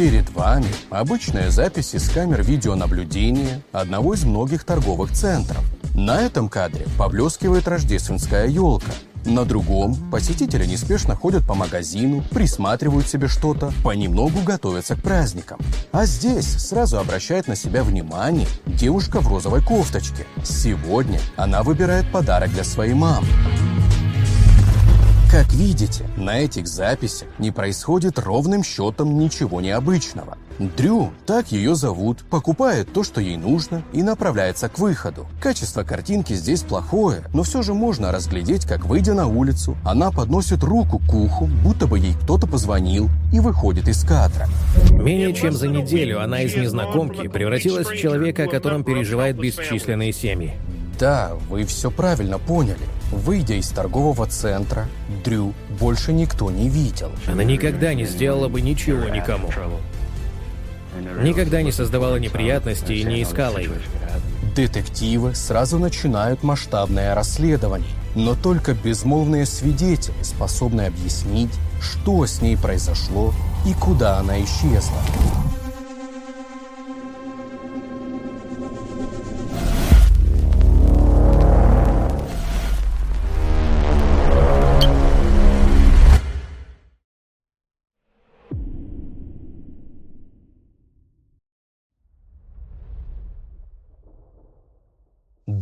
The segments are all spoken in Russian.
Перед вами обычная запись из камер видеонаблюдения одного из многих торговых центров. На этом кадре поблескивает рождественская елка. На другом посетители неспешно ходят по магазину, присматривают себе что-то, понемногу готовятся к праздникам. А здесь сразу обращает на себя внимание девушка в розовой кофточке. Сегодня она выбирает подарок для своей мамы. Как видите, на этих записях не происходит ровным счетом ничего необычного. Дрю, так ее зовут, покупает то, что ей нужно, и направляется к выходу. Качество картинки здесь плохое, но все же можно разглядеть, как, выйдя на улицу, она подносит руку к уху, будто бы ей кто-то позвонил, и выходит из кадра. Менее чем за неделю она из незнакомки превратилась в человека, о котором переживает бесчисленные семьи. Да, вы все правильно поняли. Выйдя из торгового центра, Дрю больше никто не видел. Она никогда не сделала бы ничего никому. Никогда не создавала неприятностей и не искала их. Детективы сразу начинают масштабное расследование, но только безмолвные свидетели способны объяснить, что с ней произошло и куда она исчезла.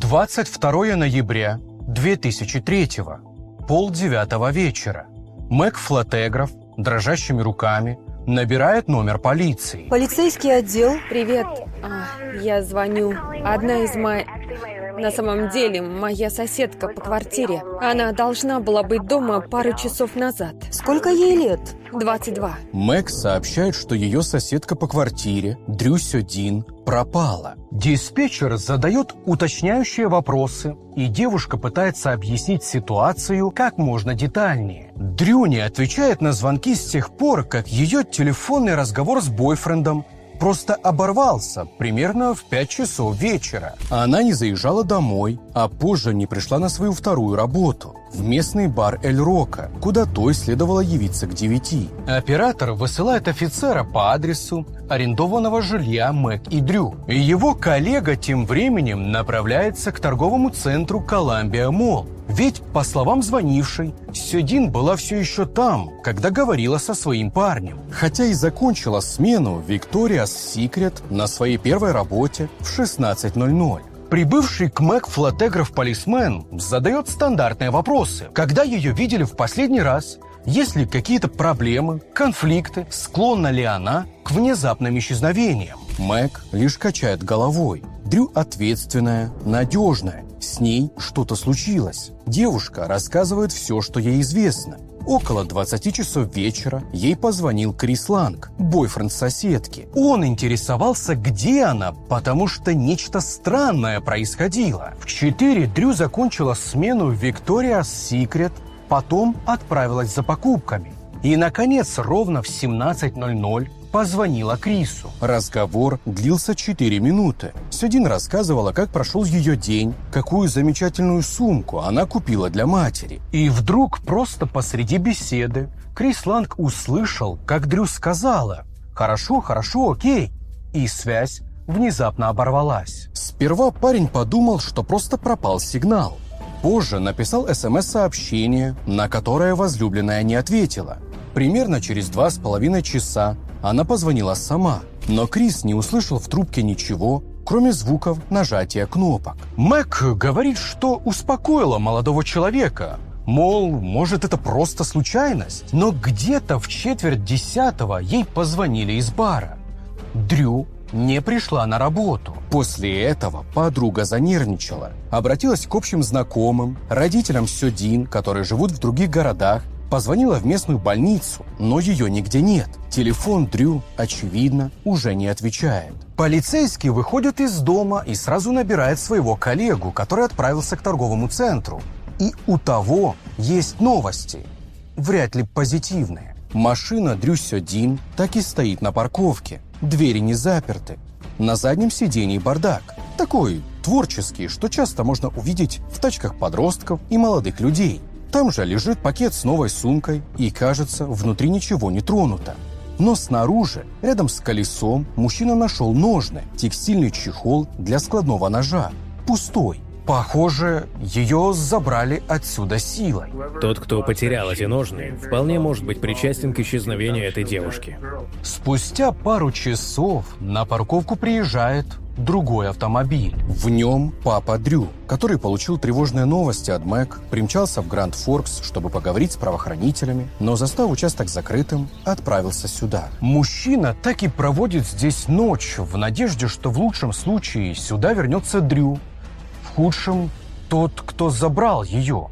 22 ноября 2003 полдевятого вечера. Мэг Флотеграф дрожащими руками набирает номер полиции. Полицейский отдел. Привет. А, я звоню. Одна из моих... На самом деле, моя соседка по квартире. Она должна была быть дома пару часов назад. Сколько ей лет? 22. Мэг сообщает, что ее соседка по квартире, Дрю Сёдин, пропала. Диспетчер задает уточняющие вопросы, и девушка пытается объяснить ситуацию как можно детальнее. Дрю не отвечает на звонки с тех пор, как ее телефонный разговор с бойфрендом просто оборвался примерно в 5 часов вечера. Она не заезжала домой, а позже не пришла на свою вторую работу в местный бар Эль Рока, куда той следовало явиться к 9. Оператор высылает офицера по адресу арендованного жилья Мэг и Дрю. И его коллега тем временем направляется к торговому центру Коламбия Молл, ведь, по словам звонившей, Сюдин была все еще там, когда говорила со своим парнем. Хотя и закончила смену Викториас Секрет на своей первой работе в 16.00. Прибывший к Мэг флотеграф-полисмен задает стандартные вопросы. Когда ее видели в последний раз? Есть ли какие-то проблемы, конфликты? Склонна ли она к внезапным исчезновениям? Мэг лишь качает головой. Дрю ответственная, надежная. С ней что-то случилось. Девушка рассказывает все, что ей известно. Около 20 часов вечера ей позвонил Крис Ланг, бойфренд соседки. Он интересовался, где она, потому что нечто странное происходило. В 4 Дрю закончила смену в Викториас Секрет, потом отправилась за покупками. И, наконец, ровно в 17.00 позвонила Крису. Разговор длился 4 минуты. Сюдин рассказывала, как прошел ее день, какую замечательную сумку она купила для матери. И вдруг просто посреди беседы Крис Ланг услышал, как Дрю сказала «Хорошо, хорошо, окей». И связь внезапно оборвалась. Сперва парень подумал, что просто пропал сигнал. Позже написал СМС-сообщение, на которое возлюбленная не ответила. Примерно через два с половиной часа она позвонила сама, но Крис не услышал в трубке ничего, кроме звуков нажатия кнопок. Мэг говорит, что успокоила молодого человека, Мол, может, это просто случайность. Но где-то в четверть десятого ей позвонили из бара. Дрю не пришла на работу. После этого подруга занервничала. Обратилась к общим знакомым, родителям Сюдин, которые живут в других городах, Позвонила в местную больницу, но ее нигде нет. Телефон Дрю, очевидно, уже не отвечает. Полицейский выходит из дома и сразу набирает своего коллегу, который отправился к торговому центру. И у того есть новости. Вряд ли позитивные. Машина Дрю Сёдин так и стоит на парковке. Двери не заперты. На заднем сидении бардак. Такой творческий, что часто можно увидеть в тачках подростков и молодых людей. Там же лежит пакет с новой сумкой, и, кажется, внутри ничего не тронуто. Но снаружи, рядом с колесом, мужчина нашел ножны, текстильный чехол для складного ножа. Пустой. Похоже, ее забрали отсюда силой. Тот, кто потерял эти ножны, вполне может быть причастен к исчезновению этой девушки. Спустя пару часов на парковку приезжает другой автомобиль. В нем папа Дрю, который получил тревожные новости от Мэг, примчался в Гранд Форкс, чтобы поговорить с правоохранителями, но застав участок закрытым, отправился сюда. Мужчина так и проводит здесь ночь в надежде, что в лучшем случае сюда вернется Дрю, худшем тот, кто забрал ее.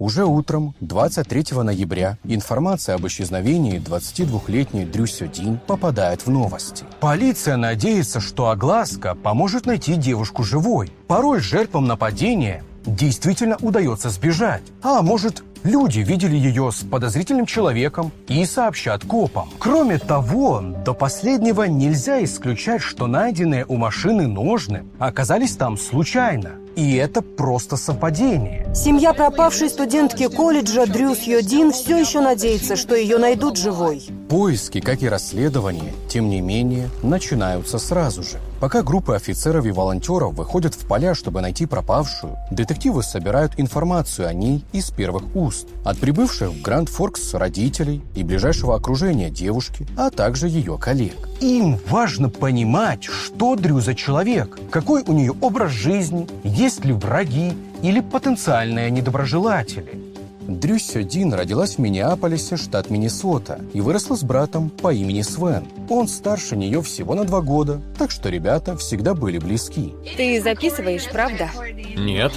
Уже утром, 23 ноября, информация об исчезновении 22-летней Дрю Сёдин попадает в новости. Полиция надеется, что огласка поможет найти девушку живой. Порой жертвам нападения действительно удается сбежать. А может, Люди видели ее с подозрительным человеком и сообщат копам. Кроме того, до последнего нельзя исключать, что найденные у машины ножны оказались там случайно. И это просто совпадение. Семья пропавшей студентки колледжа Дрю Сьодин все еще надеется, что ее найдут живой. Поиски, как и расследование, тем не менее, начинаются сразу же. Пока группы офицеров и волонтеров выходят в поля, чтобы найти пропавшую, детективы собирают информацию о ней из первых уст. От прибывших в Гранд Форкс родителей и ближайшего окружения девушки, а также ее коллег. Им важно понимать, что Дрю за человек, какой у нее образ жизни, есть ли враги или потенциальные недоброжелатели. Дрю Сёдин родилась в Миннеаполисе, штат Миннесота, и выросла с братом по имени Свен. Он старше нее всего на два года, так что ребята всегда были близки. Ты записываешь, правда? Нет.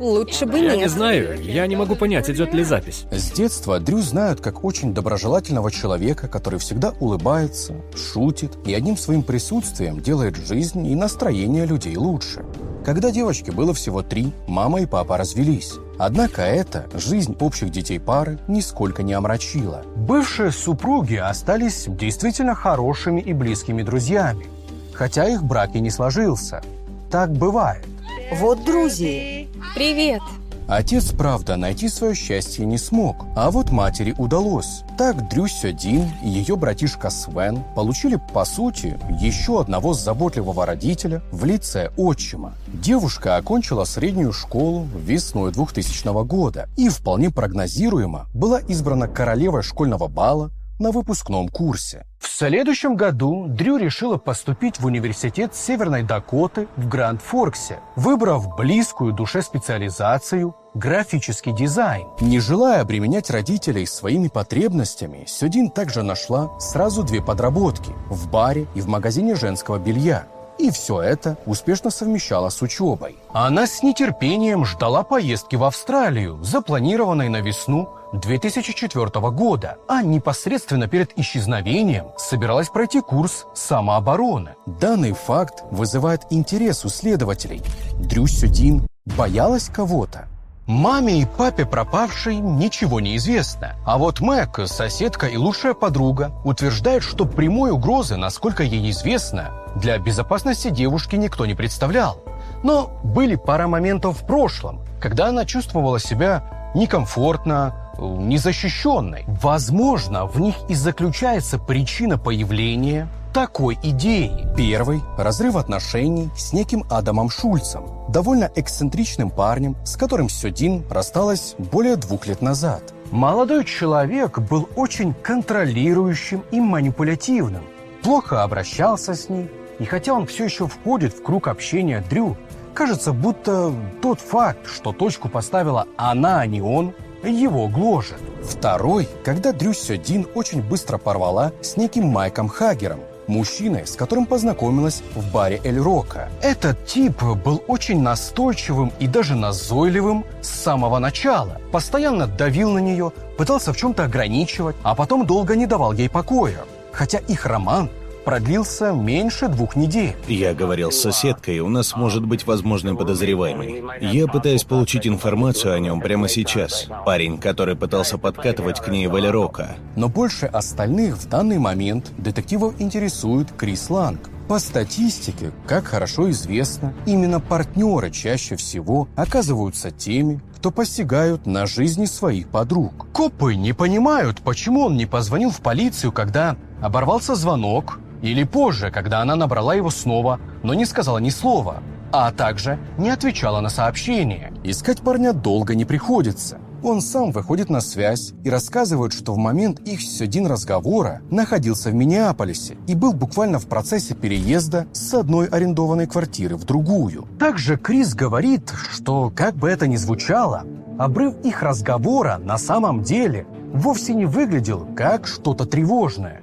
Лучше бы Я нет. не знаю, я не могу понять, идет ли запись. С детства Дрю знают как очень доброжелательного человека, который всегда улыбается, шутит и одним своим присутствием делает жизнь и настроение людей лучше. Когда девочке было всего три, мама и папа развелись. Однако это жизнь общих детей пары нисколько не омрачила. Бывшие супруги остались действительно хорошими и близкими друзьями, хотя их брак и не сложился. Так бывает. Вот друзья. Привет. Отец, правда, найти свое счастье не смог, а вот матери удалось. Так Дрю Сёдин и ее братишка Свен получили, по сути, еще одного заботливого родителя в лице отчима. Девушка окончила среднюю школу весной 2000 года и вполне прогнозируемо была избрана королевой школьного бала на выпускном курсе. В следующем году Дрю решила поступить в университет Северной Дакоты в Гранд-Форксе, выбрав близкую душе специализацию графический дизайн. Не желая обременять родителей своими потребностями, Сюдин также нашла сразу две подработки – в баре и в магазине женского белья. И все это успешно совмещала с учебой. Она с нетерпением ждала поездки в Австралию, запланированной на весну 2004 года, а непосредственно перед исчезновением собиралась пройти курс самообороны. Данный факт вызывает интерес у следователей. Дрю Сюдин боялась кого-то. Маме и папе пропавшей ничего не известно. А вот Мэг, соседка и лучшая подруга, утверждает, что прямой угрозы, насколько ей известно, для безопасности девушки никто не представлял. Но были пара моментов в прошлом, когда она чувствовала себя некомфортно, незащищенной. Возможно, в них и заключается причина появления такой идеи. Первый – разрыв отношений с неким Адамом Шульцем, довольно эксцентричным парнем, с которым Сёдин рассталась более двух лет назад. Молодой человек был очень контролирующим и манипулятивным, плохо обращался с ней, и хотя он все еще входит в круг общения Дрю, кажется, будто тот факт, что точку поставила она, а не он, его гложет. Второй, когда Дрю Сёдин очень быстро порвала с неким Майком Хагером, мужчиной, с которым познакомилась в баре Эль Рока. Этот тип был очень настойчивым и даже назойливым с самого начала. Постоянно давил на нее, пытался в чем-то ограничивать, а потом долго не давал ей покоя. Хотя их роман продлился меньше двух недель. Я говорил с соседкой, у нас может быть возможный подозреваемый. Я пытаюсь получить информацию о нем прямо сейчас. Парень, который пытался подкатывать к ней в Эль-Рока. Но больше остальных в данный момент детективов интересует Крис Ланг. По статистике, как хорошо известно, именно партнеры чаще всего оказываются теми, кто посягают на жизни своих подруг. Копы не понимают, почему он не позвонил в полицию, когда оборвался звонок, или позже, когда она набрала его снова, но не сказала ни слова, а также не отвечала на сообщения. Искать парня долго не приходится. Он сам выходит на связь и рассказывает, что в момент их с один разговора находился в Миннеаполисе и был буквально в процессе переезда с одной арендованной квартиры в другую. Также Крис говорит, что, как бы это ни звучало, обрыв их разговора на самом деле вовсе не выглядел как что-то тревожное.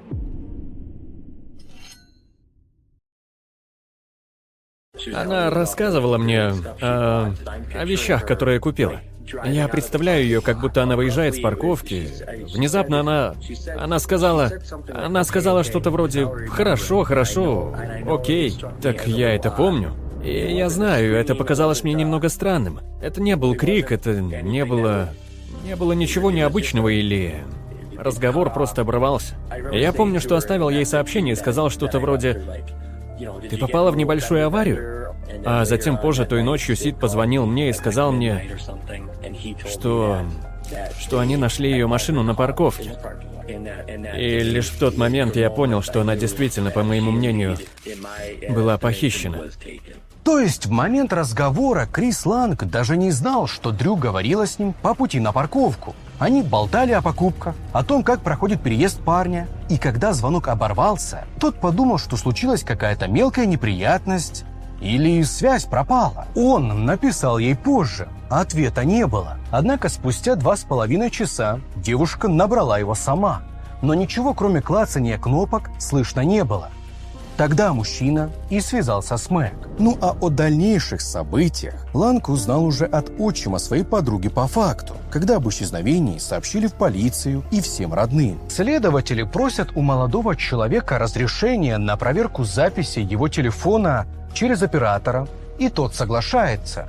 Она рассказывала мне о, о вещах, которые купила. Я представляю ее, как будто она выезжает с парковки. Внезапно она... Она сказала... Она сказала что-то вроде «Хорошо, хорошо, окей». Так я это помню. И я знаю, это показалось мне немного странным. Это не был крик, это не было... Не было ничего необычного или... Разговор просто обрывался. Я помню, что оставил ей сообщение и сказал что-то вроде «Ты попала в небольшую аварию?» А затем позже той ночью Сид позвонил мне и сказал мне, что... что они нашли ее машину на парковке. И лишь в тот момент я понял, что она действительно, по моему мнению, была похищена. То есть в момент разговора Крис Ланг даже не знал, что Дрю говорила с ним по пути на парковку. Они болтали о покупках, о том, как проходит переезд парня. И когда звонок оборвался, тот подумал, что случилась какая-то мелкая неприятность, или связь пропала? Он написал ей позже. Ответа не было. Однако спустя два с половиной часа девушка набрала его сама. Но ничего, кроме клацания кнопок, слышно не было. Тогда мужчина и связался с Мэг. Ну а о дальнейших событиях Ланг узнал уже от отчима своей подруги по факту, когда об исчезновении сообщили в полицию и всем родным. Следователи просят у молодого человека разрешения на проверку записи его телефона через оператора, и тот соглашается.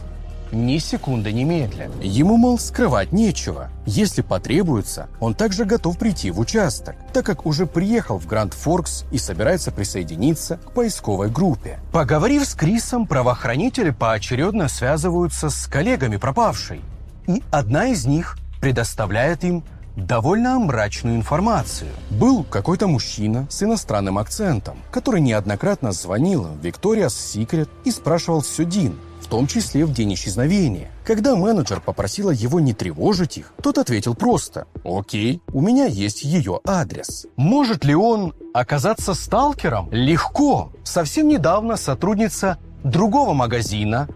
Ни секунды не медля. Ему, мол, скрывать нечего. Если потребуется, он также готов прийти в участок, так как уже приехал в Гранд Форкс и собирается присоединиться к поисковой группе. Поговорив с Крисом, правоохранители поочередно связываются с коллегами пропавшей. И одна из них предоставляет им довольно мрачную информацию. Был какой-то мужчина с иностранным акцентом, который неоднократно звонил в Victoria's Secret и спрашивал Сюдин, в том числе в день исчезновения. Когда менеджер попросила его не тревожить их, тот ответил просто «Окей, у меня есть ее адрес». Может ли он оказаться сталкером? Легко. Совсем недавно сотрудница другого магазина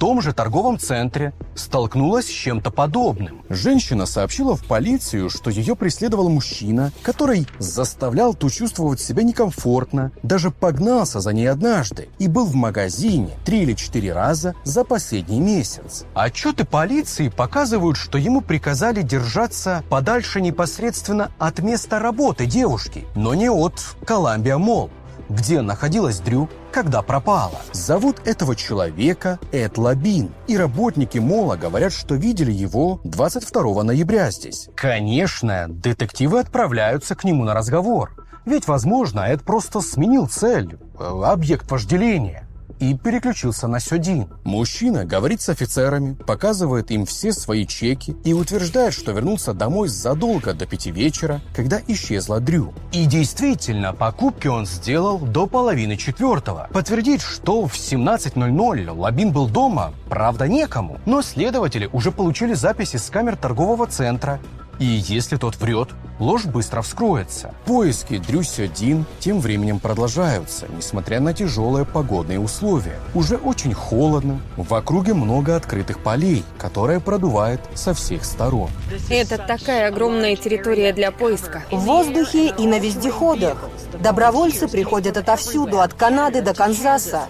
том же торговом центре столкнулась с чем-то подобным. Женщина сообщила в полицию, что ее преследовал мужчина, который заставлял ту чувствовать себя некомфортно, даже погнался за ней однажды и был в магазине три или четыре раза за последний месяц. Отчеты полиции показывают, что ему приказали держаться подальше непосредственно от места работы девушки, но не от Columbia Mall где находилась Дрю, когда пропала. Зовут этого человека Эд Лабин, и работники Мола говорят, что видели его 22 ноября здесь. Конечно, детективы отправляются к нему на разговор. Ведь, возможно, Эд просто сменил цель, э, объект вожделения и переключился на Сёдин. Мужчина говорит с офицерами, показывает им все свои чеки и утверждает, что вернулся домой задолго до пяти вечера, когда исчезла Дрю. И действительно, покупки он сделал до половины четвертого. Подтвердить, что в 17.00 Лабин был дома, правда некому. Но следователи уже получили записи с камер торгового центра и если тот врет, ложь быстро вскроется. Поиски Дрюсё-Дин тем временем продолжаются, несмотря на тяжелые погодные условия. Уже очень холодно, в округе много открытых полей, которые продувает со всех сторон. Это такая огромная территория для поиска. В воздухе и на вездеходах. Добровольцы приходят отовсюду, от Канады до Канзаса.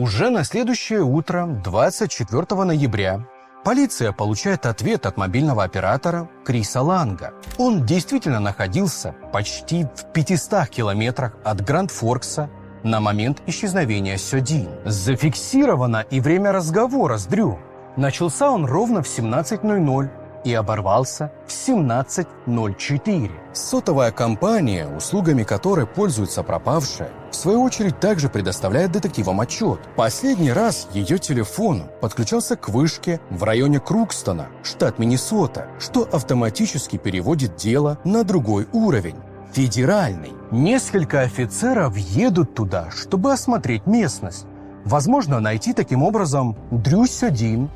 Уже на следующее утро, 24 ноября, полиция получает ответ от мобильного оператора Криса Ланга. Он действительно находился почти в 500 километрах от Гранд-Форкса на момент исчезновения Сёдин. Зафиксировано и время разговора с Дрю. Начался он ровно в 17.00, и оборвался в 17.04. Сотовая компания, услугами которой пользуется пропавшая, в свою очередь также предоставляет детективам отчет. Последний раз ее телефон подключался к вышке в районе Крукстона, штат Миннесота, что автоматически переводит дело на другой уровень федеральный. Несколько офицеров едут туда, чтобы осмотреть местность. Возможно, найти таким образом Дрюсь-1, э,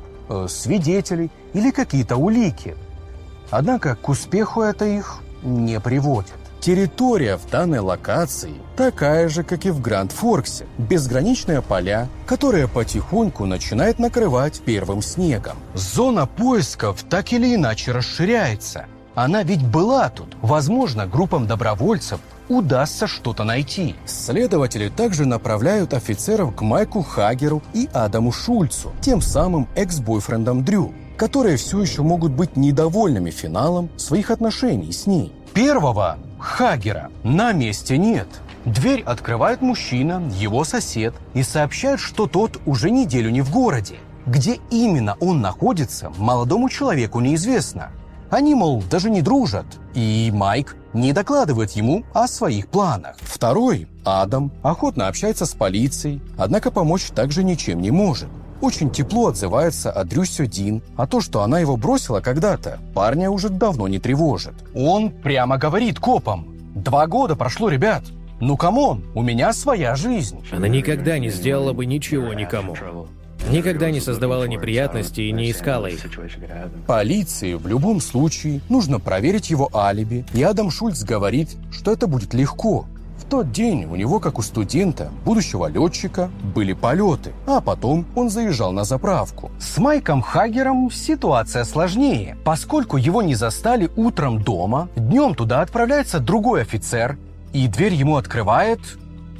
свидетелей или какие-то улики. Однако к успеху это их не приводит. Территория в данной локации такая же, как и в Гранд-Форксе. Безграничные поля, которые потихоньку начинает накрывать первым снегом. Зона поисков так или иначе расширяется. Она ведь была тут. Возможно, группам добровольцев удастся что-то найти. Следователи также направляют офицеров к Майку Хагеру и Адаму Шульцу, тем самым экс-бойфрендам Дрю, которые все еще могут быть недовольными финалом своих отношений с ней. Первого Хагера на месте нет. Дверь открывает мужчина, его сосед, и сообщает, что тот уже неделю не в городе. Где именно он находится, молодому человеку неизвестно. Они, мол, даже не дружат, и Майк не докладывает ему о своих планах. Второй, Адам, охотно общается с полицией, однако помочь также ничем не может. Очень тепло отзывается о Дрю Сёдин, а то, что она его бросила когда-то, парня уже давно не тревожит. Он прямо говорит копам. «Два года прошло, ребят. Ну, come on, у меня своя жизнь». Она никогда не сделала бы ничего никому. Никогда не создавала неприятности и не искала их. Полиции в любом случае нужно проверить его алиби, и Адам Шульц говорит, что это будет легко. В тот день у него, как у студента, будущего летчика, были полеты, а потом он заезжал на заправку. С Майком Хагером ситуация сложнее, поскольку его не застали утром дома, днем туда отправляется другой офицер, и дверь ему открывает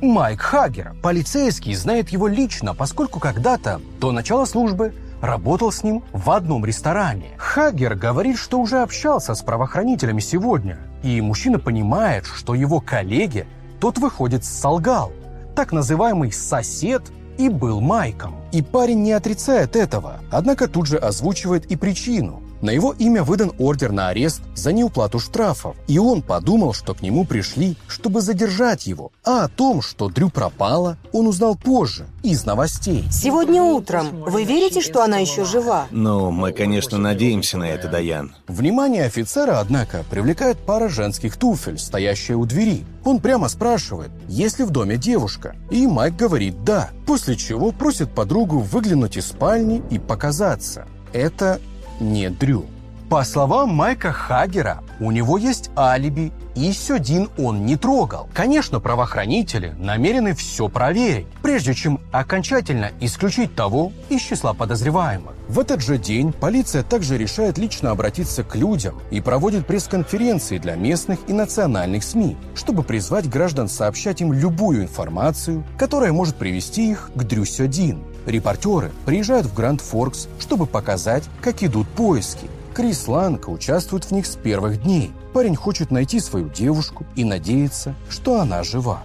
Майк Хагер. Полицейский знает его лично, поскольку когда-то, до начала службы, работал с ним в одном ресторане. Хагер говорит, что уже общался с правоохранителями сегодня, и мужчина понимает, что его коллеге тот выходит солгал. Так называемый «сосед» и был Майком. И парень не отрицает этого, однако тут же озвучивает и причину. На его имя выдан ордер на арест за неуплату штрафов, и он подумал, что к нему пришли, чтобы задержать его. А о том, что Дрю пропала, он узнал позже, из новостей. Сегодня утром. Вы верите, что она еще жива? Ну, мы, конечно, надеемся на это, Даян. Внимание офицера, однако, привлекает пара женских туфель, стоящая у двери. Он прямо спрашивает, есть ли в доме девушка, и Майк говорит «да», после чего просит подругу выглянуть из спальни и показаться. Это не Дрю. По словам Майка Хагера, у него есть алиби, и Сёдин он не трогал. Конечно, правоохранители намерены все проверить, прежде чем окончательно исключить того из числа подозреваемых. В этот же день полиция также решает лично обратиться к людям и проводит пресс-конференции для местных и национальных СМИ, чтобы призвать граждан сообщать им любую информацию, которая может привести их к Дрю Сёдин. Репортеры приезжают в Гранд Форкс, чтобы показать, как идут поиски. Крис Ланка участвует в них с первых дней. Парень хочет найти свою девушку и надеется, что она жива.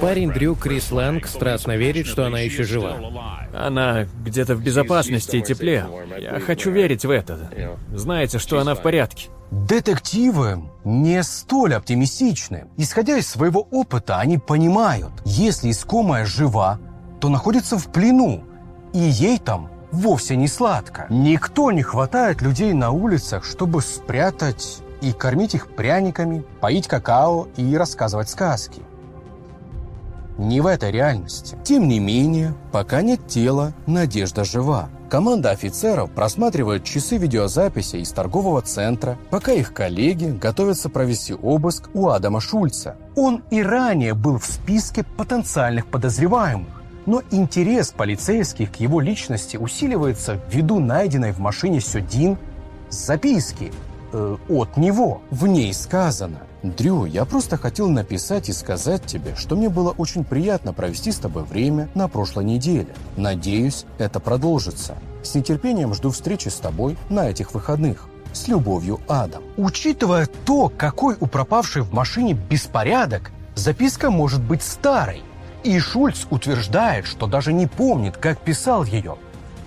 Парень Дрю Крис Ланг страстно верит, что она еще жива. Она где-то в безопасности и тепле. Я хочу верить в это. Знаете, что она в порядке. Детективы не столь оптимистичны. Исходя из своего опыта, они понимают, если искомая жива, то находится в плену, и ей там вовсе не сладко. Никто не хватает людей на улицах, чтобы спрятать и кормить их пряниками, поить какао и рассказывать сказки. Не в этой реальности. Тем не менее, пока нет тела, надежда жива. Команда офицеров просматривает часы видеозаписи из торгового центра, пока их коллеги готовятся провести обыск у Адама Шульца. Он и ранее был в списке потенциальных подозреваемых, но интерес полицейских к его личности усиливается ввиду найденной в машине Сюдин записки э, от него. В ней сказано «Дрю, я просто хотел написать и сказать тебе, что мне было очень приятно провести с тобой время на прошлой неделе. Надеюсь, это продолжится. С нетерпением жду встречи с тобой на этих выходных. С любовью, Адам». Учитывая то, какой у пропавшей в машине беспорядок, записка может быть старой. И Шульц утверждает, что даже не помнит, как писал ее.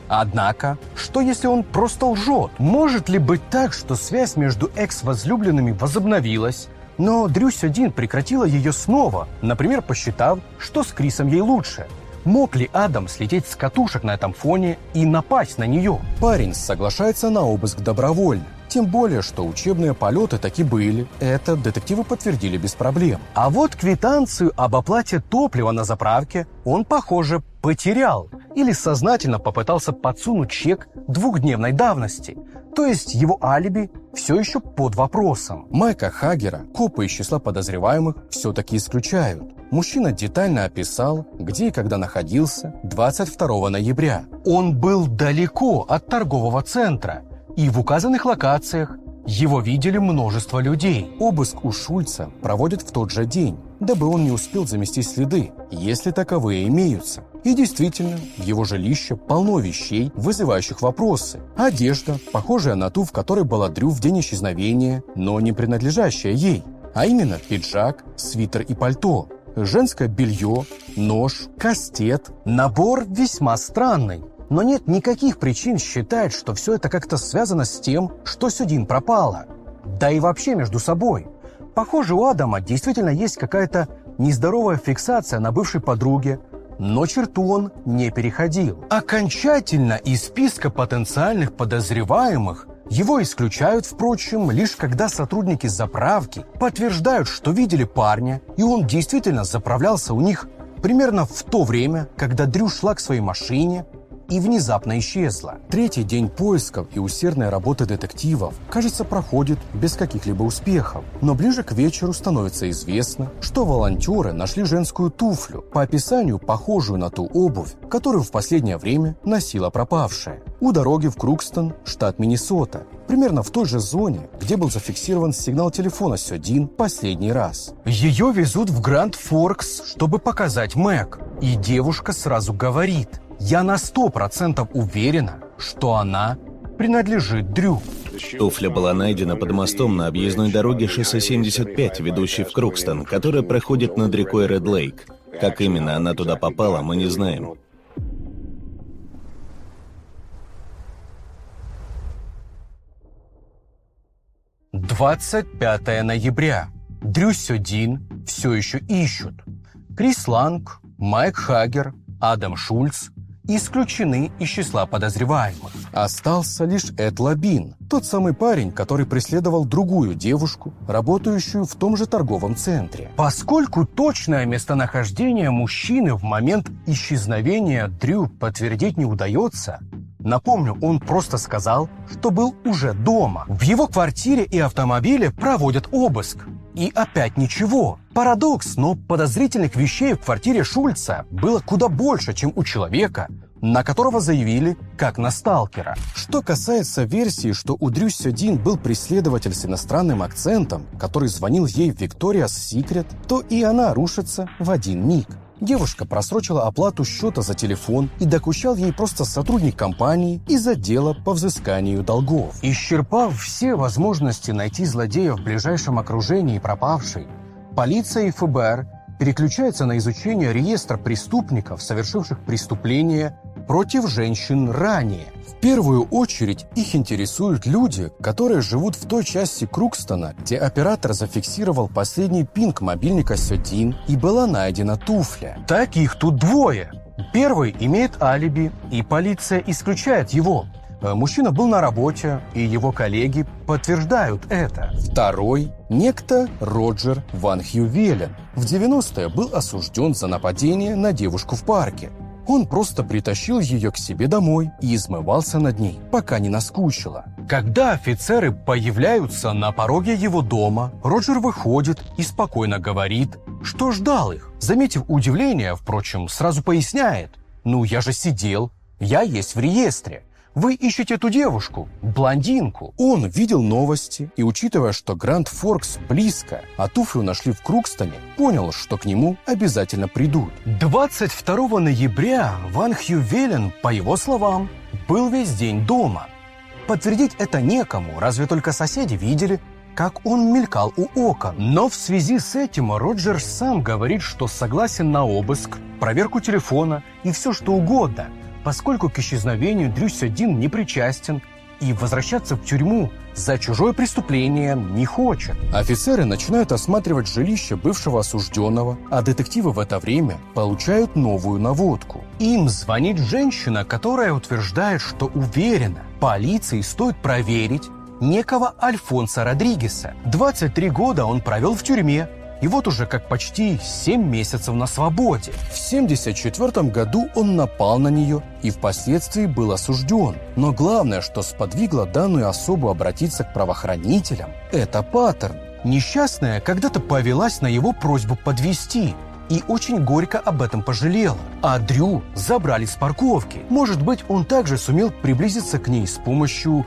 Однако, что если он просто лжет? Может ли быть так, что связь между экс-возлюбленными возобновилась, но Дрюсь один прекратила ее снова, например, посчитав, что с Крисом ей лучше? Мог ли Адам слететь с катушек на этом фоне и напасть на нее? Парень соглашается на обыск добровольно. Тем более, что учебные полеты таки были. Это детективы подтвердили без проблем. А вот квитанцию об оплате топлива на заправке он, похоже, потерял. Или сознательно попытался подсунуть чек двухдневной давности. То есть его алиби все еще под вопросом. Майка Хагера копы из числа подозреваемых все-таки исключают. Мужчина детально описал, где и когда находился 22 ноября. Он был далеко от торгового центра – и в указанных локациях его видели множество людей. Обыск у Шульца проводят в тот же день, дабы он не успел замести следы, если таковые имеются. И действительно, в его жилище полно вещей, вызывающих вопросы. Одежда, похожая на ту, в которой была Дрю в день исчезновения, но не принадлежащая ей. А именно пиджак, свитер и пальто. Женское белье, нож, кастет. Набор весьма странный. Но нет никаких причин считать, что все это как-то связано с тем, что Сюдин пропала. Да и вообще между собой. Похоже, у Адама действительно есть какая-то нездоровая фиксация на бывшей подруге, но черту он не переходил. Окончательно из списка потенциальных подозреваемых его исключают, впрочем, лишь когда сотрудники заправки подтверждают, что видели парня, и он действительно заправлялся у них примерно в то время, когда Дрю шла к своей машине, и внезапно исчезла. Третий день поисков и усердной работы детективов, кажется, проходит без каких-либо успехов. Но ближе к вечеру становится известно, что волонтеры нашли женскую туфлю, по описанию похожую на ту обувь, которую в последнее время носила пропавшая. У дороги в Крукстон, штат Миннесота, примерно в той же зоне, где был зафиксирован сигнал телефона Сёдин последний раз. Ее везут в Гранд Форкс, чтобы показать Мэг. И девушка сразу говорит – я на сто процентов уверена, что она принадлежит Дрю. Туфля была найдена под мостом на объездной дороге шоссе 75, ведущей в Крукстон, которая проходит над рекой Ред Лейк. Как именно она туда попала, мы не знаем. Двадцать пятое ноября. Дрю Сюдин все еще ищут. Крис Ланг, Майк Хагер, Адам Шульц, исключены из числа подозреваемых. Остался лишь Эд Лабин, тот самый парень, который преследовал другую девушку, работающую в том же торговом центре. Поскольку точное местонахождение мужчины в момент исчезновения Дрю подтвердить не удается, Напомню, он просто сказал, что был уже дома. В его квартире и автомобиле проводят обыск. И опять ничего. Парадокс, но подозрительных вещей в квартире Шульца было куда больше, чем у человека, на которого заявили как на сталкера. Что касается версии, что у Дрю Сёдин был преследователь с иностранным акцентом, который звонил ей в Викториас Секрет, то и она рушится в один миг. Девушка просрочила оплату счета за телефон и докучал ей просто сотрудник компании из отдела по взысканию долгов. Исчерпав все возможности найти злодея в ближайшем окружении пропавшей, полиция и ФБР переключаются на изучение реестра преступников, совершивших преступления против женщин ранее. В первую очередь их интересуют люди, которые живут в той части Крукстона, где оператор зафиксировал последний пинг мобильника Сёдин и была найдена туфля. Таких тут двое. Первый имеет алиби, и полиция исключает его. Э, мужчина был на работе, и его коллеги подтверждают это. Второй – некто Роджер Ван Хьювелен. В 90-е был осужден за нападение на девушку в парке. Он просто притащил ее к себе домой и измывался над ней, пока не наскучило. Когда офицеры появляются на пороге его дома, Роджер выходит и спокойно говорит, что ждал их. Заметив удивление, впрочем, сразу поясняет. «Ну, я же сидел. Я есть в реестре. Вы ищете эту девушку, блондинку. Он видел новости и, учитывая, что Гранд Форкс близко, а туфлю нашли в Крукстоне, понял, что к нему обязательно придут. 22 ноября Ван Хьювелен, по его словам, был весь день дома. Подтвердить это некому, разве только соседи видели, как он мелькал у окон. Но в связи с этим Роджер сам говорит, что согласен на обыск, проверку телефона и все что угодно, поскольку к исчезновению Дрюсь-1 не причастен и возвращаться в тюрьму за чужое преступление не хочет. Офицеры начинают осматривать жилище бывшего осужденного, а детективы в это время получают новую наводку. Им звонит женщина, которая утверждает, что уверена, полиции стоит проверить некого Альфонса Родригеса. 23 года он провел в тюрьме, и вот уже как почти 7 месяцев на свободе. В 1974 году он напал на нее и впоследствии был осужден. Но главное, что сподвигло данную особу обратиться к правоохранителям, это паттерн. Несчастная когда-то повелась на его просьбу подвести и очень горько об этом пожалела. А Дрю забрали с парковки. Может быть, он также сумел приблизиться к ней с помощью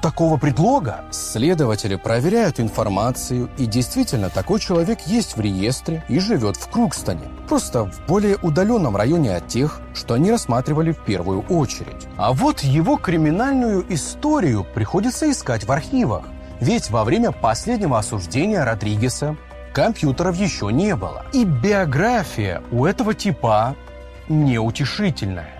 такого предлога? Следователи проверяют информацию, и действительно такой человек есть в реестре и живет в Крукстоне. Просто в более удаленном районе от тех, что они рассматривали в первую очередь. А вот его криминальную историю приходится искать в архивах. Ведь во время последнего осуждения Родригеса компьютеров еще не было. И биография у этого типа неутешительная.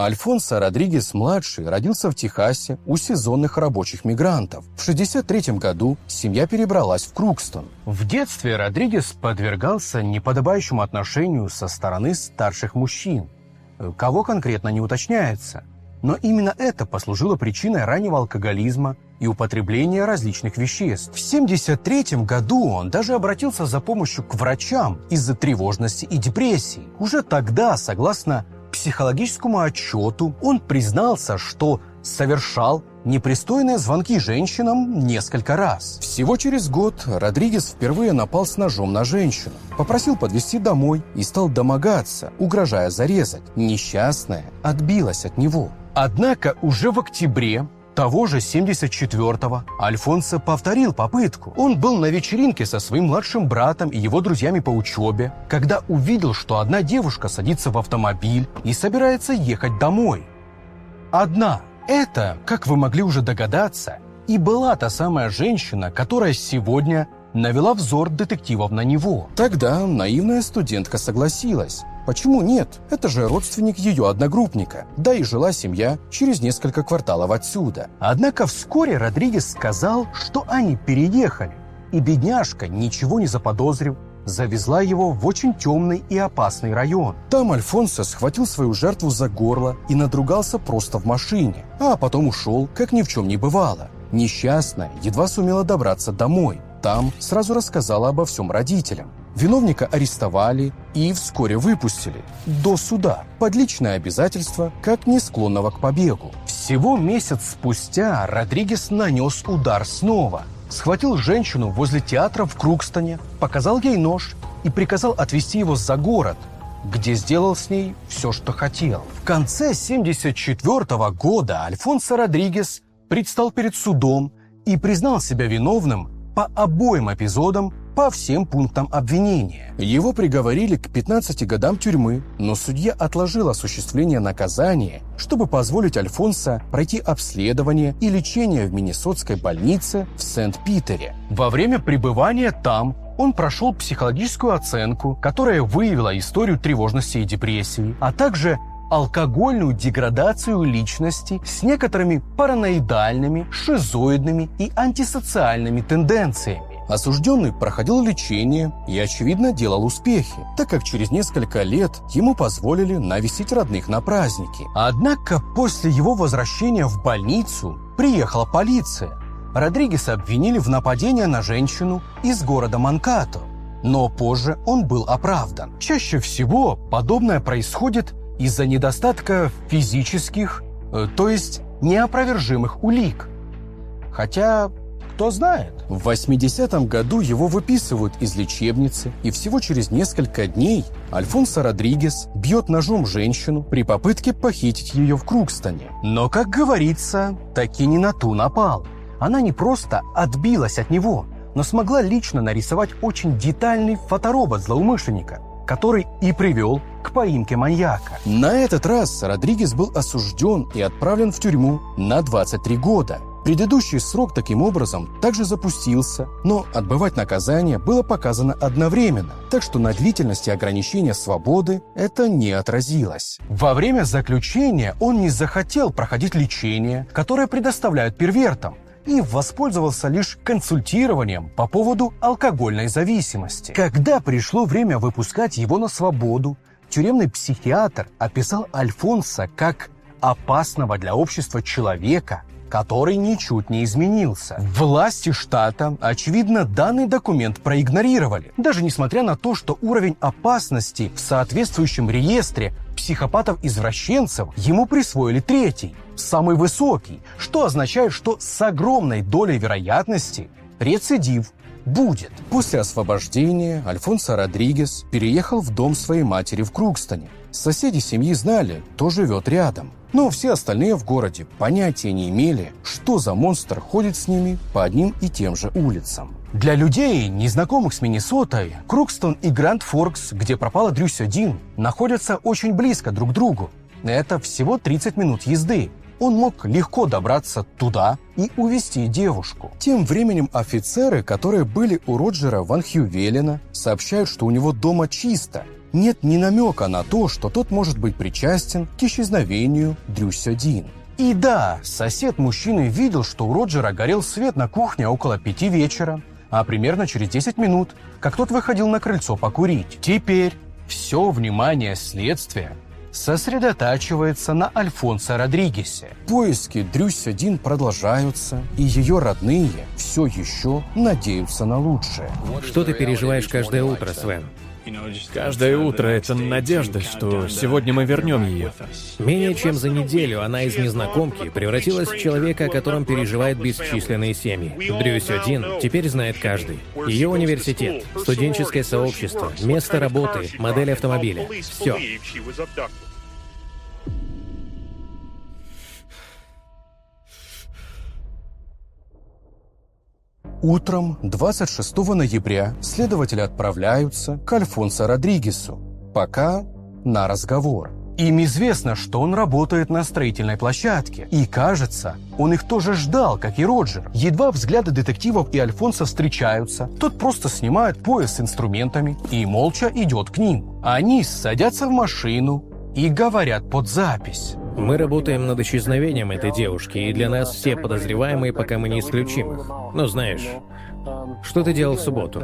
Альфонсо Родригес-младший родился в Техасе у сезонных рабочих мигрантов. В 1963 году семья перебралась в Крукстон. В детстве Родригес подвергался неподобающему отношению со стороны старших мужчин. Кого конкретно не уточняется. Но именно это послужило причиной раннего алкоголизма и употребления различных веществ. В 1973 году он даже обратился за помощью к врачам из-за тревожности и депрессии. Уже тогда, согласно психологическому отчету он признался, что совершал непристойные звонки женщинам несколько раз. Всего через год Родригес впервые напал с ножом на женщину, попросил подвезти домой и стал домогаться, угрожая зарезать. Несчастная отбилась от него. Однако уже в октябре того же 74-го Альфонсо повторил попытку. Он был на вечеринке со своим младшим братом и его друзьями по учебе, когда увидел, что одна девушка садится в автомобиль и собирается ехать домой. Одна. Это, как вы могли уже догадаться, и была та самая женщина, которая сегодня навела взор детективов на него. Тогда наивная студентка согласилась. Почему нет? Это же родственник ее одногруппника. Да и жила семья через несколько кварталов отсюда. Однако вскоре Родригес сказал, что они переехали. И бедняжка, ничего не заподозрив, завезла его в очень темный и опасный район. Там Альфонсо схватил свою жертву за горло и надругался просто в машине, а потом ушел, как ни в чем не бывало. Несчастная едва сумела добраться домой. Там сразу рассказала обо всем родителям. Виновника арестовали и вскоре выпустили. До суда. Под личное обязательство, как не склонного к побегу. Всего месяц спустя Родригес нанес удар снова. Схватил женщину возле театра в Крукстоне, показал ей нож и приказал отвезти его за город, где сделал с ней все, что хотел. В конце 1974 года Альфонсо Родригес предстал перед судом и признал себя виновным по обоим эпизодам по всем пунктам обвинения. Его приговорили к 15 годам тюрьмы, но судья отложил осуществление наказания, чтобы позволить Альфонсо пройти обследование и лечение в Миннесотской больнице в Сент-Питере. Во время пребывания там он прошел психологическую оценку, которая выявила историю тревожности и депрессии, а также алкогольную деградацию личности с некоторыми параноидальными, шизоидными и антисоциальными тенденциями. Осужденный проходил лечение и, очевидно, делал успехи, так как через несколько лет ему позволили навестить родных на праздники. Однако после его возвращения в больницу приехала полиция. Родригеса обвинили в нападении на женщину из города Манкато. Но позже он был оправдан. Чаще всего подобное происходит из-за недостатка физических, э, то есть неопровержимых улик. Хотя кто знает. В 80-м году его выписывают из лечебницы, и всего через несколько дней Альфонсо Родригес бьет ножом женщину при попытке похитить ее в Крукстоне. Но, как говорится, таки не на ту напал. Она не просто отбилась от него, но смогла лично нарисовать очень детальный фоторобот злоумышленника, который и привел к поимке маньяка. На этот раз Родригес был осужден и отправлен в тюрьму на 23 года. Предыдущий срок таким образом также запустился, но отбывать наказание было показано одновременно, так что на длительности ограничения свободы это не отразилось. Во время заключения он не захотел проходить лечение, которое предоставляют первертам, и воспользовался лишь консультированием по поводу алкогольной зависимости. Когда пришло время выпускать его на свободу, тюремный психиатр описал Альфонса как опасного для общества человека, который ничуть не изменился. Власти штата, очевидно, данный документ проигнорировали, даже несмотря на то, что уровень опасности в соответствующем реестре психопатов-извращенцев ему присвоили третий, самый высокий, что означает, что с огромной долей вероятности рецидив будет. После освобождения Альфонсо Родригес переехал в дом своей матери в Кругстоне. Соседи семьи знали, кто живет рядом. Но все остальные в городе понятия не имели, что за монстр ходит с ними по одним и тем же улицам. Для людей, незнакомых с Миннесотой, Крукстон и Гранд Форкс, где пропала Дрюсь один, находятся очень близко друг к другу. Это всего 30 минут езды. Он мог легко добраться туда и увести девушку. Тем временем офицеры, которые были у Роджера Ван Хьювелена, сообщают, что у него дома чисто, нет ни намека на то, что тот может быть причастен к исчезновению Дрюсь-1. И да, сосед мужчины видел, что у Роджера горел свет на кухне около пяти вечера, а примерно через 10 минут, как тот выходил на крыльцо покурить. Теперь все внимание следствия сосредотачивается на Альфонсо Родригесе. Поиски Дрюсь-1 продолжаются, и ее родные все еще надеются на лучшее. Что ты переживаешь каждое утро, Свен? Каждое утро это надежда, что сегодня мы вернем ее. Менее чем за неделю она из незнакомки превратилась в человека, о котором переживает бесчисленные семьи. Дрюсь один теперь знает каждый. Ее университет, студенческое сообщество, место работы, модель автомобиля. Все. Утром 26 ноября следователи отправляются к Альфонсо Родригесу, пока на разговор. Им известно, что он работает на строительной площадке. И кажется, он их тоже ждал, как и Роджер. Едва взгляды детективов и Альфонса встречаются, тот просто снимает пояс с инструментами и молча идет к ним. Они садятся в машину и говорят под запись. Мы работаем над исчезновением этой девушки, и для нас все подозреваемые, пока мы не исключим их. Ну, знаешь, что ты делал в субботу?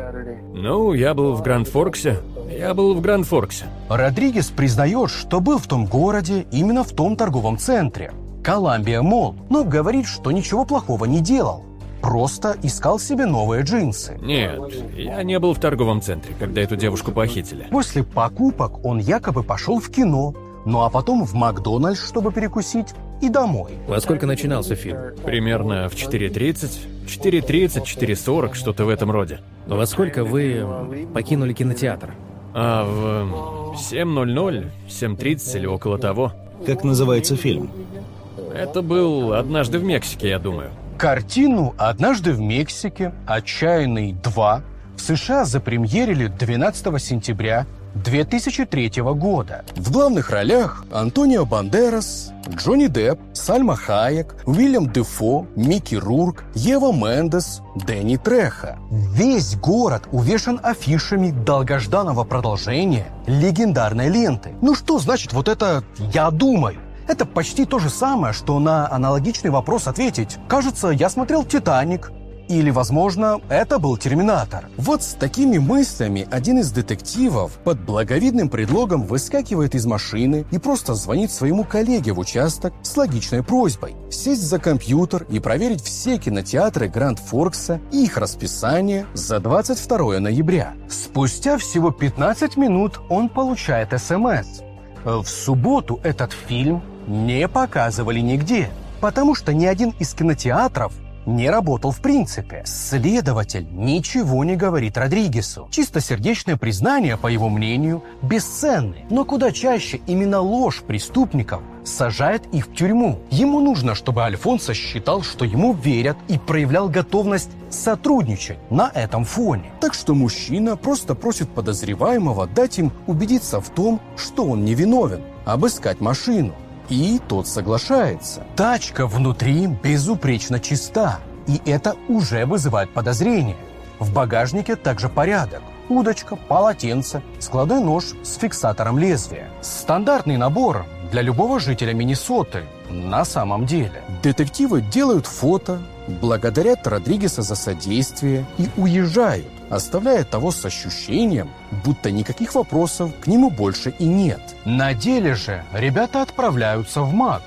Ну, я был в Гранд-Форксе. Я был в Гранд-Форксе. Родригес признает, что был в том городе именно в том торговом центре. Коламбия Молл, но говорит, что ничего плохого не делал. Просто искал себе новые джинсы. Нет, я не был в торговом центре, когда эту девушку похитили. После покупок он якобы пошел в кино, ну а потом в Макдональдс, чтобы перекусить, и домой. Во сколько начинался фильм? Примерно в 4.30, 4.30, 4.40, что-то в этом роде. Во сколько вы покинули кинотеатр? А в 7.00, 7.30 или около того. Как называется фильм? Это был «Однажды в Мексике», я думаю. Картину «Однажды в Мексике. Отчаянный 2» в США запремьерили 12 сентября 2003 года. В главных ролях Антонио Бандерас, Джонни Депп, Сальма Хайек, Уильям Дефо, Микки Рурк, Ева Мендес, Дэнни Треха. Весь город увешан афишами долгожданного продолжения легендарной ленты. Ну что значит вот это «я думаю»? Это почти то же самое, что на аналогичный вопрос ответить. Кажется, я смотрел «Титаник», или, возможно, это был Терминатор. Вот с такими мыслями один из детективов под благовидным предлогом выскакивает из машины и просто звонит своему коллеге в участок с логичной просьбой сесть за компьютер и проверить все кинотеатры Гранд Форкса и их расписание за 22 ноября. Спустя всего 15 минут он получает СМС. В субботу этот фильм не показывали нигде, потому что ни один из кинотеатров не работал в принципе. Следователь ничего не говорит Родригесу. Чистосердечное признание, по его мнению, бесценны. Но куда чаще именно ложь преступников сажает их в тюрьму. Ему нужно, чтобы Альфонсо считал, что ему верят и проявлял готовность сотрудничать на этом фоне. Так что мужчина просто просит подозреваемого дать им убедиться в том, что он невиновен, обыскать машину. И тот соглашается. Тачка внутри безупречно чиста, и это уже вызывает подозрение. В багажнике также порядок. Удочка, полотенце, складной нож с фиксатором лезвия. Стандартный набор для любого жителя Миннесоты на самом деле. Детективы делают фото, благодарят Родригеса за содействие и уезжают, оставляя того с ощущением, будто никаких вопросов к нему больше и нет. На деле же ребята отправляются в МАГ.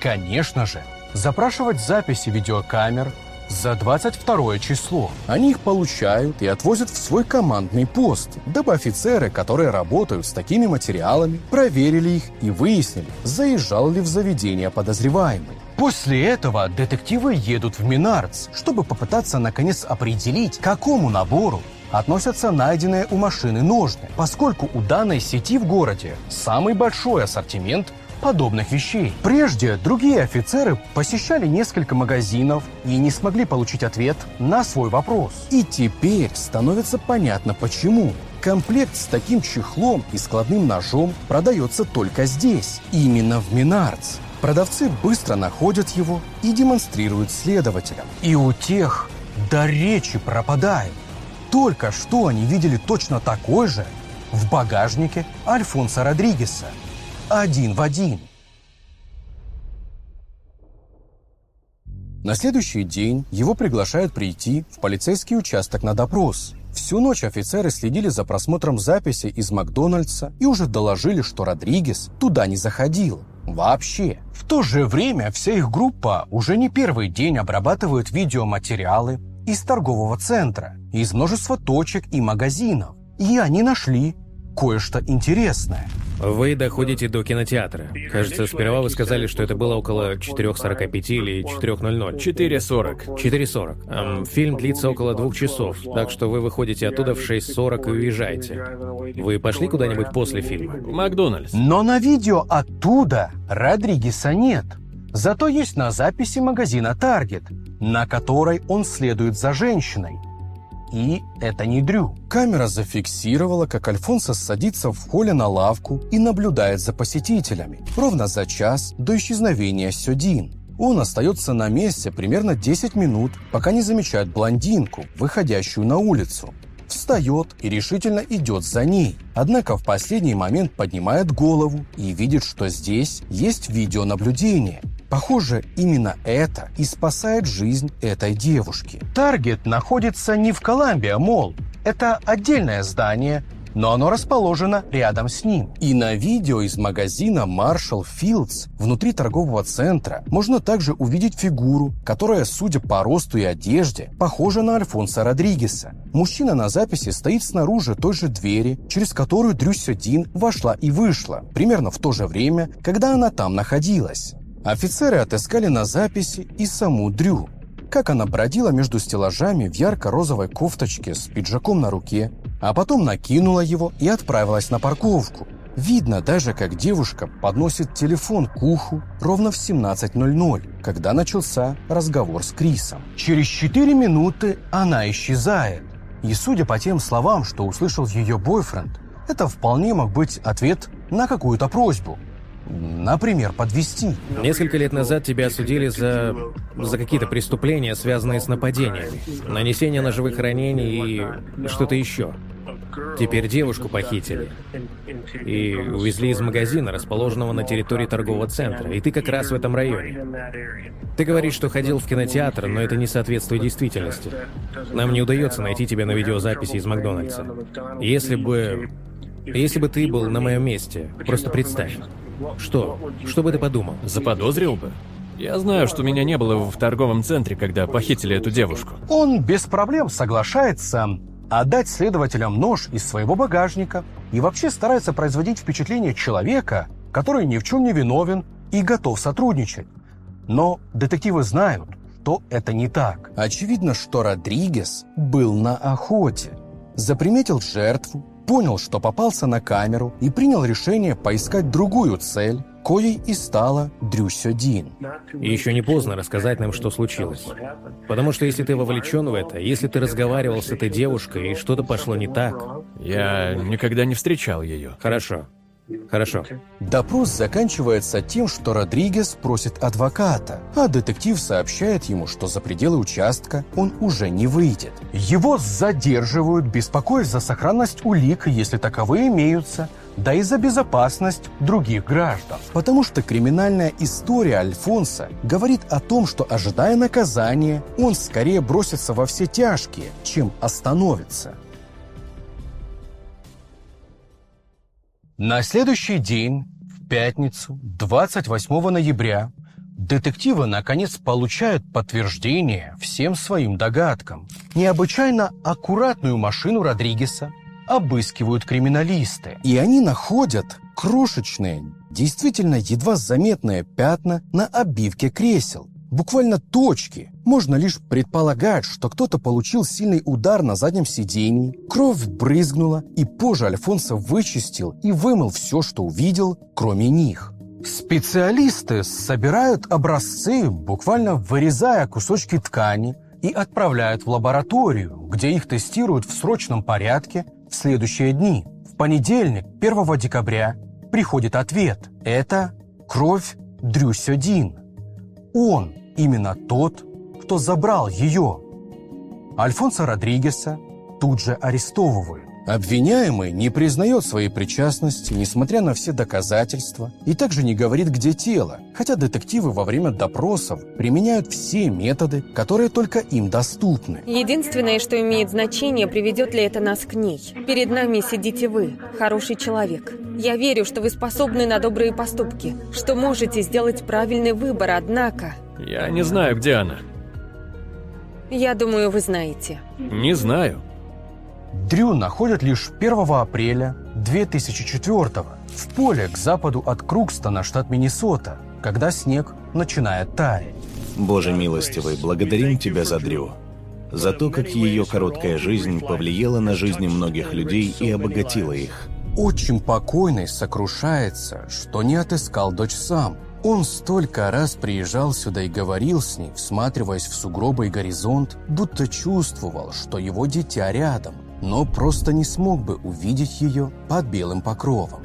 Конечно же, запрашивать записи видеокамер за 22 число. Они их получают и отвозят в свой командный пост, дабы офицеры, которые работают с такими материалами, проверили их и выяснили, заезжал ли в заведение подозреваемый. После этого детективы едут в Минардс, чтобы попытаться наконец определить, к какому набору относятся найденные у машины ножны, поскольку у данной сети в городе самый большой ассортимент подобных вещей. Прежде другие офицеры посещали несколько магазинов и не смогли получить ответ на свой вопрос. И теперь становится понятно почему. Комплект с таким чехлом и складным ножом продается только здесь, именно в Минардс. Продавцы быстро находят его и демонстрируют следователям. И у тех до речи пропадает. Только что они видели точно такой же в багажнике Альфонса Родригеса. Один в один. На следующий день его приглашают прийти в полицейский участок на допрос. Всю ночь офицеры следили за просмотром записи из Макдональдса и уже доложили, что Родригес туда не заходил. Вообще. В то же время вся их группа уже не первый день обрабатывает видеоматериалы из торгового центра, из множества точек и магазинов. И они нашли кое-что интересное. Вы доходите до кинотеатра. Кажется, сперва вы сказали, что это было около 4.45 или 4.00. 4.40. 4.40. Эм, фильм длится около двух часов, так что вы выходите оттуда в 6.40 и уезжаете. Вы пошли куда-нибудь после фильма? Макдональдс. Но на видео оттуда Родригеса нет. Зато есть на записи магазина Target, на которой он следует за женщиной. И это не Дрю. Камера зафиксировала, как Альфонсо садится в холле на лавку и наблюдает за посетителями. Ровно за час до исчезновения Сёдин. Он остается на месте примерно 10 минут, пока не замечает блондинку, выходящую на улицу. Встает и решительно идет за ней. Однако в последний момент поднимает голову и видит, что здесь есть видеонаблюдение. Похоже, именно это и спасает жизнь этой девушки. Таргет находится не в Коламбия, мол. Это отдельное здание, но оно расположено рядом с ним. И на видео из магазина Marshall Fields внутри торгового центра можно также увидеть фигуру, которая, судя по росту и одежде, похожа на Альфонса Родригеса. Мужчина на записи стоит снаружи той же двери, через которую Дрю Сёдин вошла и вышла, примерно в то же время, когда она там находилась. Офицеры отыскали на записи и саму Дрю, как она бродила между стеллажами в ярко-розовой кофточке с пиджаком на руке, а потом накинула его и отправилась на парковку. Видно даже, как девушка подносит телефон к уху ровно в 17.00, когда начался разговор с Крисом. Через 4 минуты она исчезает. И судя по тем словам, что услышал ее бойфренд, это вполне мог быть ответ на какую-то просьбу. Например, подвести. Несколько лет назад тебя осудили за... за какие-то преступления, связанные с нападениями. Нанесение ножевых ранений и что-то еще. Теперь девушку похитили. И увезли из магазина, расположенного на территории торгового центра. И ты как раз в этом районе. Ты говоришь, что ходил в кинотеатр, но это не соответствует действительности. Нам не удается найти тебя на видеозаписи из Макдональдса. Если бы... Если бы ты был на моем месте, просто представь. Что? Что бы ты подумал? Заподозрил бы. Я знаю, что меня не было в торговом центре, когда похитили эту девушку. Он без проблем соглашается отдать следователям нож из своего багажника и вообще старается производить впечатление человека, который ни в чем не виновен и готов сотрудничать. Но детективы знают, что это не так. Очевидно, что Родригес был на охоте. Заприметил жертву, понял, что попался на камеру и принял решение поискать другую цель, коей и стала Дрюсё-Дин. И еще не поздно рассказать нам, что случилось. Потому что если ты вовлечен в это, если ты разговаривал с этой девушкой и что-то пошло не так... Я никогда не встречал ее. Хорошо. Хорошо. Допрос заканчивается тем, что Родригес просит адвоката, а детектив сообщает ему, что за пределы участка он уже не выйдет. Его задерживают, беспокоясь за сохранность улик, если таковые имеются, да и за безопасность других граждан. Потому что криминальная история Альфонса говорит о том, что, ожидая наказания, он скорее бросится во все тяжкие, чем остановится. На следующий день, в пятницу, 28 ноября, детективы наконец получают подтверждение всем своим догадкам. Необычайно аккуратную машину Родригеса обыскивают криминалисты, и они находят крошечные, действительно едва заметные пятна на обивке кресел. Буквально точки. Можно лишь предполагать, что кто-то получил сильный удар на заднем сидении, кровь брызгнула, и позже Альфонсо вычистил и вымыл все, что увидел, кроме них. Специалисты собирают образцы, буквально вырезая кусочки ткани, и отправляют в лабораторию, где их тестируют в срочном порядке в следующие дни. В понедельник, 1 декабря, приходит ответ. Это кровь Дрюсёдин. Он именно тот, кто забрал ее. Альфонсо Родригеса тут же арестовывают. Обвиняемый не признает своей причастности, несмотря на все доказательства, и также не говорит, где тело, хотя детективы во время допросов применяют все методы, которые только им доступны. Единственное, что имеет значение, приведет ли это нас к ней. Перед нами сидите вы, хороший человек. Я верю, что вы способны на добрые поступки, что можете сделать правильный выбор, однако... Я не знаю, где она. Я думаю, вы знаете. Не знаю. Дрю находят лишь 1 апреля 2004 в поле к западу от Крукстона, штат Миннесота, когда снег начинает таять. Боже милостивый, благодарим Тебя за Дрю. За то, как ее короткая жизнь повлияла на жизни многих людей и обогатила их. Очень покойный сокрушается, что не отыскал дочь сам. Он столько раз приезжал сюда и говорил с ней, всматриваясь в сугробы и горизонт, будто чувствовал, что его дитя рядом но просто не смог бы увидеть ее под белым покровом.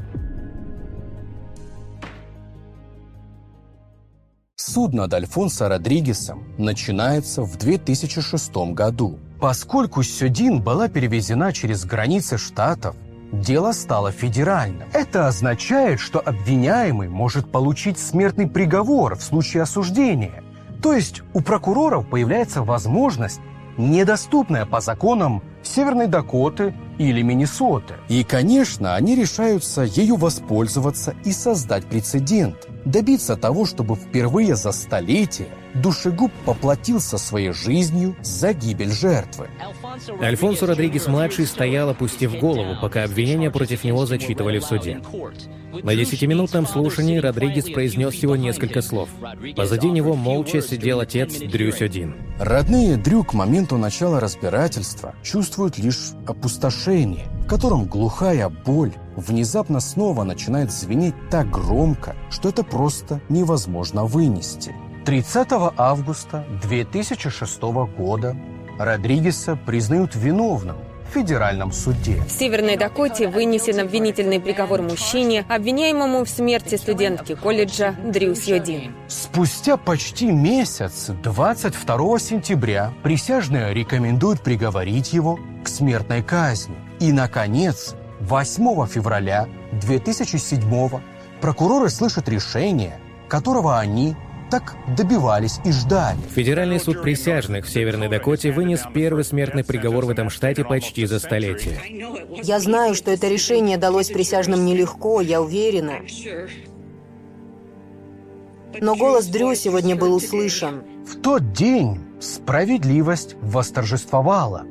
Суд над Альфонсо Родригесом начинается в 2006 году. Поскольку Сюдин была перевезена через границы штатов, дело стало федеральным. Это означает, что обвиняемый может получить смертный приговор в случае осуждения. То есть у прокуроров появляется возможность недоступная по законам Северной Дакоты или Миннесоты. И, конечно, они решаются ею воспользоваться и создать прецедент, добиться того, чтобы впервые за столетие душегуб поплатился своей жизнью за гибель жертвы. Альфонсо Родригес-младший стоял, опустив голову, пока обвинения против него зачитывали в суде. На десятиминутном слушании Родригес произнес всего несколько слов. Позади него молча сидел отец Дрюсёдин. Родные Дрю к моменту начала разбирательства чувствуют лишь опустошение, котором глухая боль внезапно снова начинает звенеть так громко, что это просто невозможно вынести. 30 августа 2006 года Родригеса признают виновным в федеральном суде. В Северной Дакоте вынесен обвинительный приговор мужчине, обвиняемому в смерти студентки колледжа Дрю Сьодин. Спустя почти месяц, 22 сентября, присяжные рекомендуют приговорить его к смертной казни. И, наконец, 8 февраля 2007 прокуроры слышат решение, которого они так добивались и ждали. Федеральный суд присяжных в Северной Дакоте вынес первый смертный приговор в этом штате почти за столетие. Я знаю, что это решение далось присяжным нелегко, я уверена. Но голос Дрю сегодня был услышан. В тот день справедливость восторжествовала.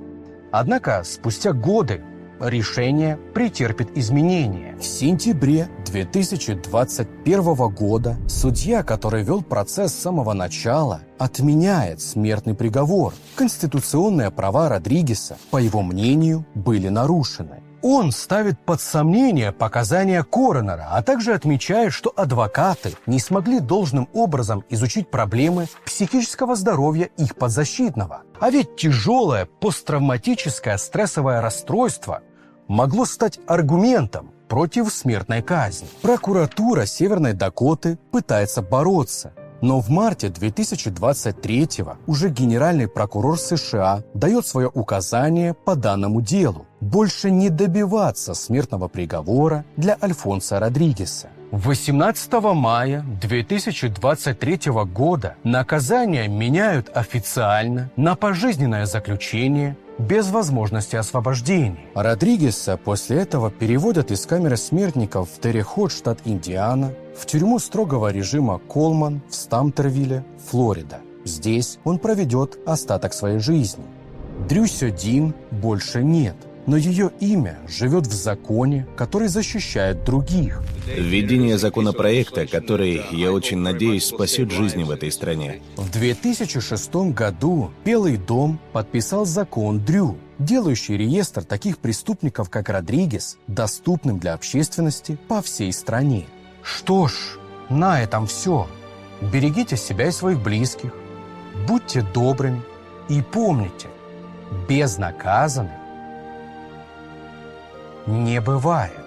Однако спустя годы решение претерпит изменения. В сентябре 2021 года судья, который вел процесс с самого начала, отменяет смертный приговор. Конституционные права Родригеса, по его мнению, были нарушены. Он ставит под сомнение показания коронера, а также отмечает, что адвокаты не смогли должным образом изучить проблемы психического здоровья их подзащитного. А ведь тяжелое посттравматическое стрессовое расстройство могло стать аргументом против смертной казни. Прокуратура Северной Дакоты пытается бороться, но в марте 2023 уже генеральный прокурор США дает свое указание по данному делу больше не добиваться смертного приговора для Альфонса Родригеса. 18 мая 2023 года наказание меняют официально на пожизненное заключение без возможности освобождения. Родригеса после этого переводят из камеры смертников в Террехот, штат Индиана, в тюрьму строгого режима Колман в Стамтервилле, Флорида. Здесь он проведет остаток своей жизни. Дрюсё Дин больше нет – но ее имя живет в законе, который защищает других. Введение законопроекта, который, я очень надеюсь, спасет жизни в этой стране. В 2006 году Белый дом подписал закон Дрю, делающий реестр таких преступников, как Родригес, доступным для общественности по всей стране. Что ж, на этом все. Берегите себя и своих близких, будьте добрыми и помните, безнаказанный не бывает.